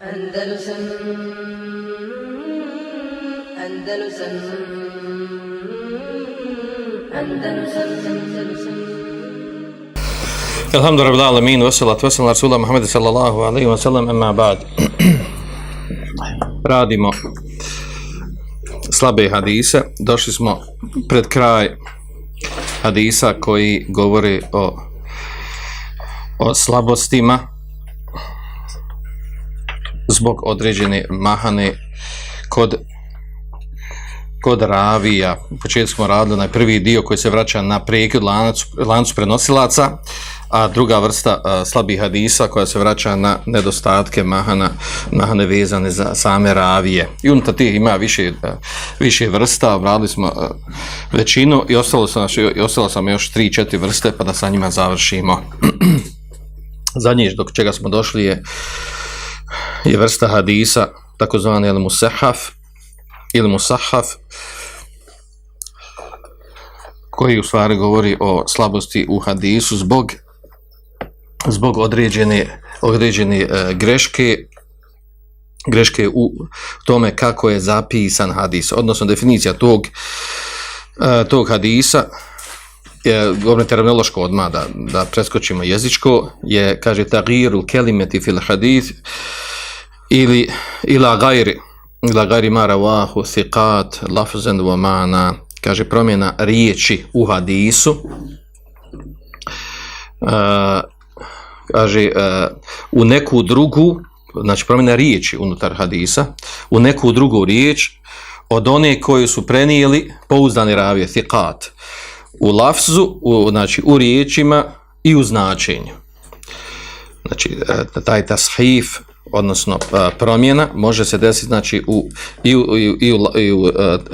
Andalusam Andalusam Andalusam Andalusam Alhamdu rabbil alamin, wassalatu wassalamu ala rasulillah Muhammad sallallahu alaihi wa sallam, amma ba'd. Radimo slabe hadise. Došli smo pred kraj hadisa koji govori o, o slabostima zbog određene mahane kod kod ravija, u početku smo radili onaj prvi dio koji se vraća na prekid lancu, lancu prenosilaca, a druga vrsta a, slabih hadisa koja se vraća na nedostatke mahana, mahane vezane za same ravije. I unutar tih ima više, a, više vrsta, radili smo a, većinu i ostalo sam, i ostalo sam još 3-4 vrste pa da sa njima završimo. Zadnji do čega smo došli je, je vrsta hadisa, takozvani el musahaf, ili musahaf, koji u stvari govori o slabosti u hadisu zbog zbog određene, određene e, greške greške u tome kako je zapisan hadis, odnosno definicija tog e, tog hadisa. Je, govorim terminološko odmah da, da preskočimo jezičko, je, kaže, tagiru kelimeti fil hadith ili ila gajri. Ila gajri mara wahu thiqat lafzen wa kaže promjena riječi u hadisu. Uh, kaže uh, u neku drugu znači promjena riječi unutar hadisa u neku drugu riječ od one koje su prenijeli pouzdani ravije thiqat. U lafzu u, znači u riječima i u značenju. Znači taj tashif odnosno promjena može se desiti znači u i u, i u, i u, i u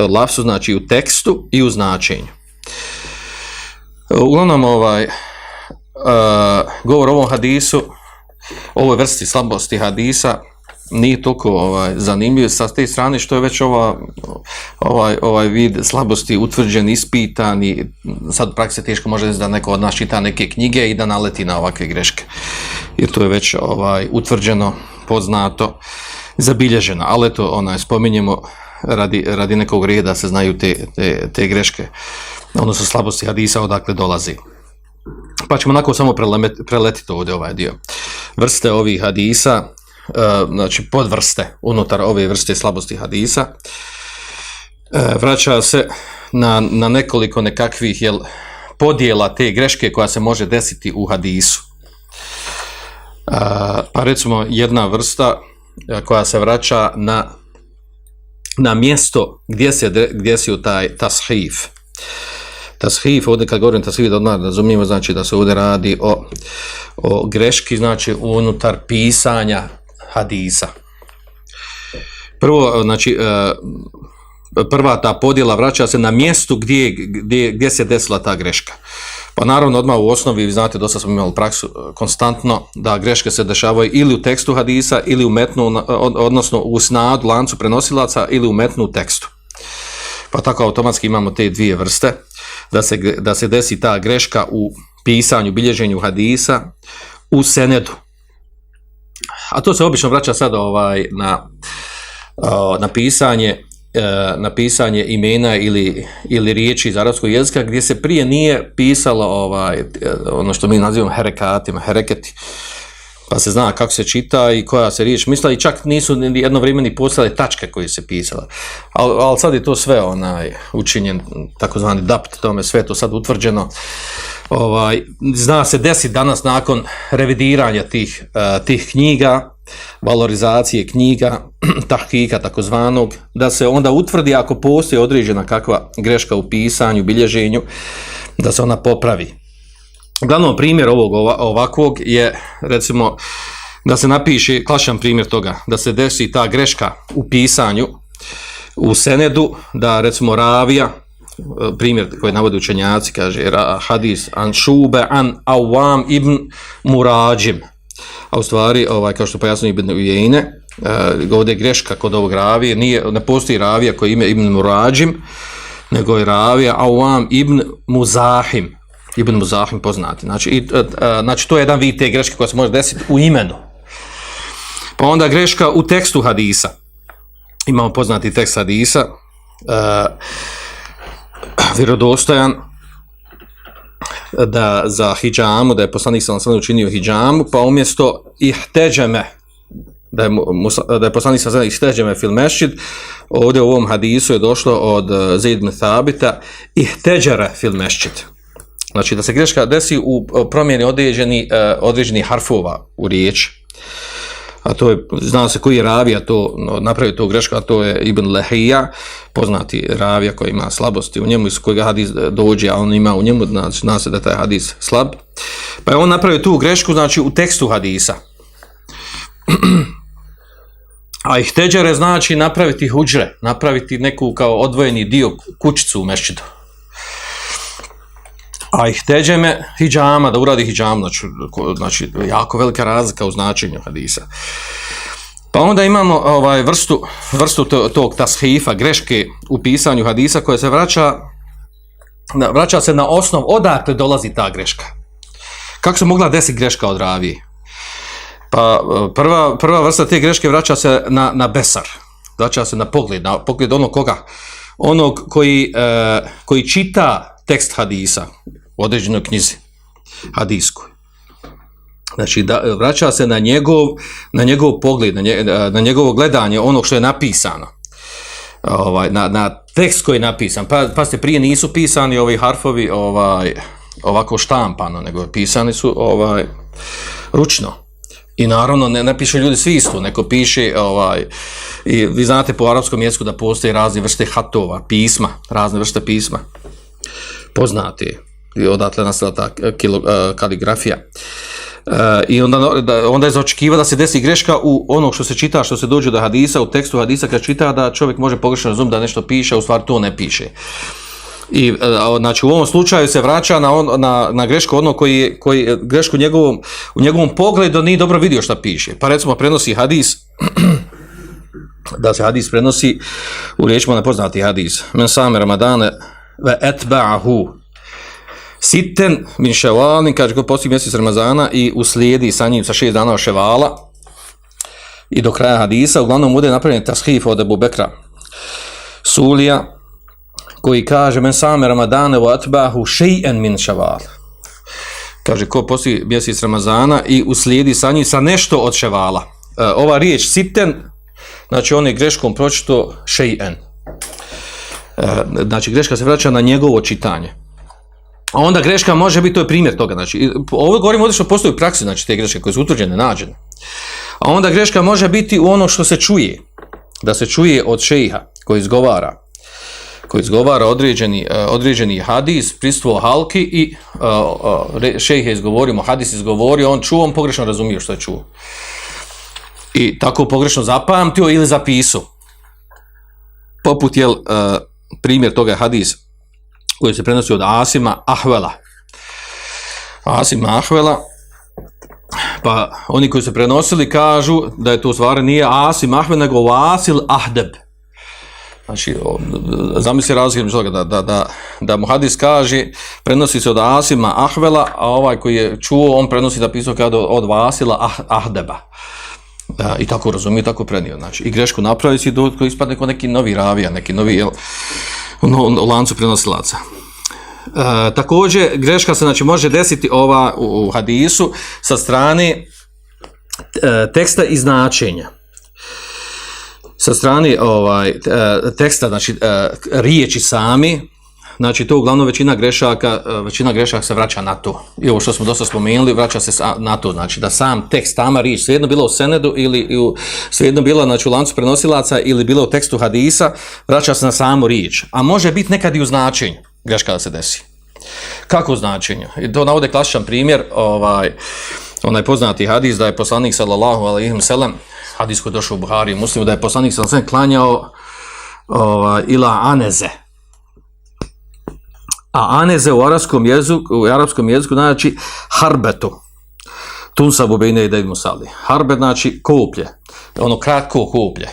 lafsu znači u tekstu i u značenju. Uglavnom ovaj uh, govor o ovom hadisu ovoj vrsti slabosti hadisa nije toliko ovaj zanimljiv sa te strane što je već ova ovaj ovaj vid slabosti utvrđen, ispitan i sad u praksi teško može da neko od nas čita neke knjige i da naleti na ovakve greške. Jer to je već ovaj utvrđeno poznato, zabilježeno, ali to onaj, spominjemo radi, radi nekog reda se znaju te, te, te greške, odnosno slabosti hadisa odakle dolazi. Pa ćemo onako samo preletiti ovdje ovaj dio. Vrste ovih hadisa, uh, znači podvrste unutar ove vrste slabosti hadisa, uh, vraća se na, na nekoliko nekakvih jel, podjela te greške koja se može desiti u hadisu pa recimo jedna vrsta koja se vraća na na mjesto gdje se gdje se u taj tashif. Tashif ovdje kad govorim tashif da odmah razumijemo znači da se ovdje radi o, o greški znači unutar pisanja hadisa. Prvo znači prva ta podjela vraća se na mjestu gdje, gdje, gdje se desila ta greška Pa naravno, odmah u osnovi, vi znate, dosta smo imali praksu e, konstantno da greške se dešavaju ili u tekstu hadisa, ili u metnu, odnosno u snadu, lancu prenosilaca, ili u metnu tekstu. Pa tako automatski imamo te dvije vrste, da se, da se desi ta greška u pisanju, bilježenju hadisa, u senedu. A to se obično vraća sada ovaj, na, na pisanje E, napisanje imena ili, ili riječi iz arabskog jezika gdje se prije nije pisalo ovaj, e, ono što mi nazivamo herekatima, hereketi. Pa se zna kako se čita i koja se riječ misla i čak nisu jedno vrijeme ni postale tačke koje se pisala. Ali al sad je to sve onaj učinjen takozvani dapt, tome sve to sad utvrđeno. Ovaj, zna se desi danas nakon revidiranja tih, uh, tih knjiga, valorizacije knjiga, tahkika takozvanog, da se onda utvrdi ako postoji određena kakva greška u pisanju, bilježenju, da se ona popravi. Glavno primjer ovog ovakvog je, recimo, da se napiše, klašan primjer toga, da se desi ta greška u pisanju, u senedu, da recimo ravija, primjer koji navodi učenjaci, kaže hadis an šube an awam ibn murađim, a u stvari, ovaj, kao što pojasno Ibn Ujejne, uh, ovdje je greška kod ovog ravije, nije, ne postoji ravija koji ime Ibn Murađim, nego je ravija Awam Ibn Muzahim, Ibn Muzahim poznati. Znači, i, uh, znači, to je jedan vid te greške koja se može desiti u imenu. Pa onda greška u tekstu hadisa. Imamo poznati tekst hadisa, uh, vjerodostojan, da za hijjamu, da je poslanik sam sam učinio hijjamu, pa umjesto ihteđeme, da je, musa, da je poslanik sam sam ihteđeme fil mešćid, ovdje u ovom hadisu je došlo od uh, Zaid ibn Thabita ihteđere fil mešćid. Znači da se greška desi u promjeni određeni, uh, određeni harfova u riječi. A to je, zna se koji je ravija to napravio to greška, a to je Ibn Lehija, poznati ravija koji ima slabosti u njemu iz kojega hadis dođe, a on ima u njemu, znači zna se da je taj hadis slab. Pa je on napravio tu grešku, znači u tekstu hadisa. A ih teđere znači napraviti huđre, napraviti neku kao odvojeni dio kućicu u mešćidu a ih teđeme hijjama, da uradi hijjam, znači, znači jako velika razlika u značenju hadisa. Pa onda imamo ovaj vrstu, vrstu tog tashifa, greške u pisanju hadisa koja se vraća, vraća se na osnov odakle dolazi ta greška. Kako se mogla desiti greška od ravije? Pa prva, prva vrsta te greške vraća se na, na besar, vraća se na pogled, na pogled onog koga, onog koji, eh, koji čita tekst hadisa u određenoj knjizi hadijskoj. Znači, da, vraća se na njegov, na njegov pogled, na, nje, na njegovo gledanje onog što je napisano. Ovaj, na, na tekst koji je napisan. Pa, pa ste prije nisu pisani ovi harfovi ovaj, ovako štampano, nego pisani su ovaj, ručno. I naravno ne, ne piše ljudi svi isto, neko piše ovaj, i vi znate po arapskom jeziku da postoje razne vrste hatova, pisma, razne vrste pisma. Poznate i odatle nastala ta kilo, uh, kaligrafija. Uh, I onda, da, onda je za da se desi greška u onog što se čita, što se dođe do hadisa, u tekstu hadisa kad čita da čovjek može pogrešno razumjeti da nešto piše, a u stvari to ne piše. I znači u ovom slučaju se vraća na, on, na, na grešku ono koji, koji grešku njegovom, u njegovom pogledu nije dobro vidio šta piše. Pa recimo prenosi hadis da se hadis prenosi u riječima nepoznati hadis. Men same Ramadane ve etba'ahu Sitten min ševalin, kaže ko poslije mjesec Ramazana i uslijedi sa njim sa šest dana ševala i do kraja hadisa, uglavnom bude napravljen tashif od Ebu Bekra Sulija, koji kaže men same Ramadane wa atbahu še'en min ševal. Kaže ko poslije mjesec Ramazana i uslijedi sa njim sa nešto od ševala. E, ova riječ sitten, znači on je greškom pročito še'en. E, znači greška se vraća na njegovo čitanje. Onda greška može biti, to je primjer toga, znači, ovo govorimo ovdje što postoji u praksi, znači, te greške koje su utvrđene, nađene. A onda greška može biti u ono što se čuje, da se čuje od šeha koji izgovara, koji izgovara određeni, uh, određeni hadis, pristvo halki i uh, šejh je izgovorio, hadis izgovorio, on čuo, on pogrešno razumio što je čuo. I tako pogrešno zapamtio ili zapisao. Poput, jel, uh, primjer toga je hadis, koji se prenosi od Asima Ahvela. Asima Ahvela, pa oni koji se prenosili kažu da je to stvar nije Asim Ahvel, nego Vasil Ahdeb. Znači, zamisli toga da, da, da, da mu hadis kaže, prenosi se od Asima Ahvela, a ovaj koji je čuo, on prenosi da pisao kada od, Vasila ah, Ahdeba. Da, I tako razumije, tako prenio. Znači, i grešku napravi si do koji ispadne neki novi ravija, neki novi, jel, u lancu prenosilaca. E, također, greška se znači, može desiti ova u, u hadisu sa strane e, teksta i značenja. Sa strane ovaj, e, teksta, znači e, riječi sami, znači to uglavnom većina grešaka, e, većina grešaka se vraća na to. I ovo što smo dosta spomenuli, vraća se na to, znači da sam tekst, tama riječ, svejedno bilo u senedu ili u, svejedno bilo znači, u lancu prenosilaca ili bilo u tekstu hadisa, vraća se na samu riječ. A može biti nekad i u značenju greška da se desi. Kako značenje? I to navode klasičan primjer, ovaj, onaj poznati hadis da je poslanik sallallahu alaihi wa sallam, hadis koji je došao u Buhari i muslimu, da je poslanik sallallahu klanjao ovaj, ila aneze, A aneze u arapskom jeziku, u arapskom jeziku znači harbetu. Tunsa bubejne i devimo sali. Harbet znači koplje. Ono kratko koplje.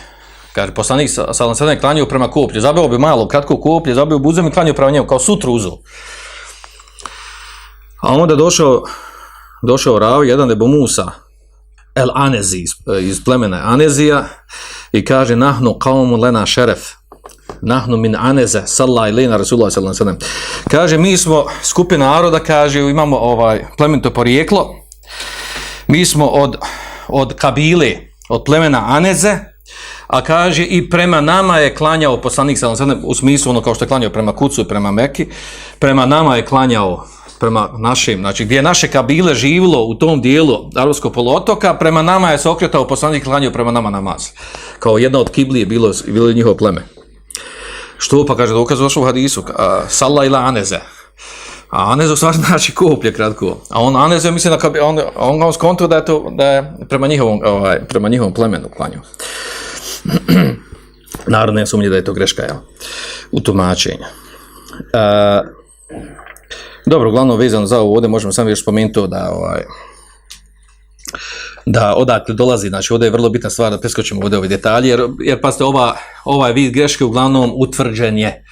Kaže, poslanik sa sada klanjao prema koplju. Zabio bi malo kratko koplje, zabio buzem i klanjao prema njemu, kao sutru uzu. A onda došao, došao Rav, jedan nebo Musa, El Anezi iz, iz plemena Anezija i kaže nahnu qaumun lena šeref nahnu min aneze salla ilina rasulullah sallallahu sellem kaže mi smo skupina naroda kaže imamo ovaj plemenito porijeklo mi smo od od kabile od plemena Aneze a kaže i prema nama je klanjao poslanik sallallahu u smislu ono kao što je klanjao prema Kucu i prema Meki prema nama je klanjao prema našim, znači gdje je naše kabile živilo u tom dijelu Arabskog poluotoka, prema nama je se okretao poslanik klanjao prema nama namaz. Kao jedna od kibli je bilo, bilo njihovo pleme. Što pa kaže, dokaz došao u hadisu, salla ila aneze. A aneze u stvari znači koplje kratko. A on aneze misli da kabi, on, on ga skonto da je to da je prema njihovom, ovaj, prema njihovom plemenu klanjao. Naravno, ne sumnje da je to greška, jel? U tumačenju. E, dobro, uglavnom vezano za ovo, ovdje možemo samo još spomenuti to da ovaj, da odakle dolazi, znači ovdje je vrlo bitna stvar da preskočimo ovdje ove detalje, jer, jer pazite, ova, ovaj vid greške uglavnom utvrđen je,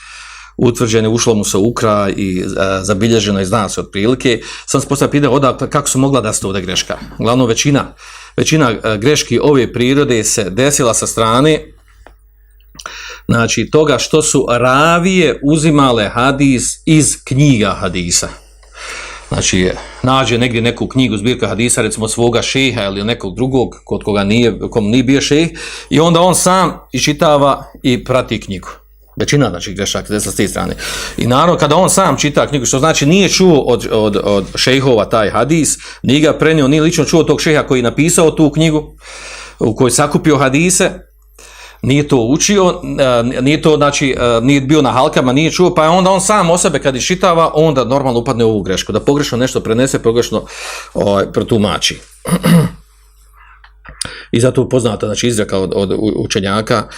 utvrđen je, ušlo mu se ukra i a, zabilježeno i zna se otprilike. Sam se postavio pitanje odakle, kako su mogla da se ovdje greška? Uglavnom većina, većina a, greški ove prirode se desila sa strane znači toga što su ravije uzimale hadis iz knjiga hadisa. Znači, nađe negdje neku knjigu zbirka hadisa, recimo svoga šeha ili nekog drugog, kod koga nije, kom nije bio šeh, i onda on sam iščitava i prati knjigu. Većina, znači, grešak desila s te strane. I naravno, kada on sam čita knjigu, što znači nije čuo od, od, od šejhova taj hadis, nije ga prenio, nije lično čuo tog šeha koji je napisao tu knjigu, u kojoj sakupio hadise, nije to učio, nije to, znači, nije bio na halkama, nije čuo, pa onda on sam o sebe kad iščitava, onda normalno upadne u ovu grešku, da pogrešno nešto prenese, pogrešno ovaj, protumači. I zato poznata, znači, izreka od, od učenjaka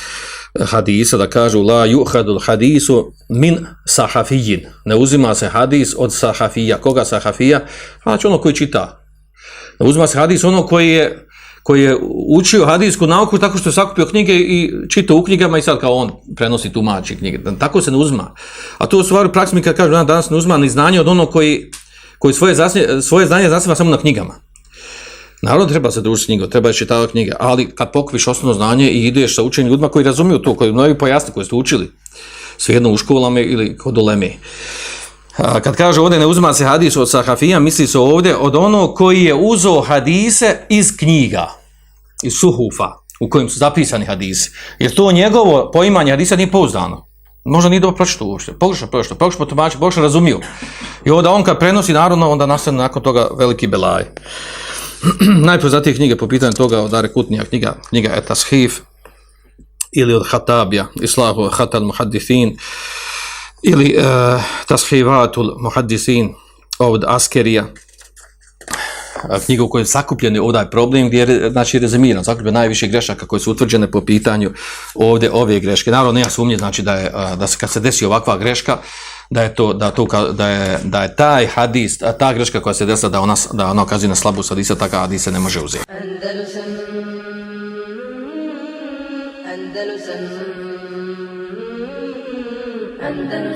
hadisa da kažu la yuhadul hadisu min sahafijin. Ne uzima se hadis od sahafija. Koga sahafija? Znači ono koji čita. Ne uzima se hadis ono koji je koji je učio hadijsku nauku tako što je sakupio knjige i čitao u knjigama i sad kao on prenosi tumači knjige. Tako se ne uzma. A to u stvari praksi mi kad kažu danas ne uzma ni znanje od onog koji, koji svoje, zasnje, svoje znanje zasniva samo na knjigama. Naravno treba se družiti s treba je čitavati knjige, ali kad pokviš osnovno znanje i ideš sa učenim ljudima koji razumiju to, koji mnogi pojasni, koji ste učili, svejedno u školama ili kod uleme. Kad kaže ovdje ne uzima se hadis od sahafija, misli se ovdje od onog koji je uzo hadise iz knjiga, iz suhufa, u kojim su zapisani hadisi. Jer to njegovo poimanje hadisa nije pouzdano. Možda nije dobro pročito uopšte. Pogrešno pročito, pogrešno potumači, pogrešno razumio. I onda on kad prenosi narodno, onda nastane nakon toga veliki belaj. Najpoznatije knjige po pitanju toga od Are Kutnija, knjiga, knjiga Etashif, ili od Hatabija, Islahu Hatal Muhaddithin, ili uh, Tashivatul Muhaddisin od Askerija, knjiga u kojoj je sakupljen ovaj problem gdje je znači, rezimiran, sakupljen najviše grešaka koje su utvrđene po pitanju ovdje ove greške. Naravno, nema sumnje znači, da, je, da se kad se desi ovakva greška, da je to da to da je da je taj hadis ta greška koja se desila da ona da ona ukazuje na slabu hadisa taka hadis se ne može uzeti. Andalusam Andalusam Andalusam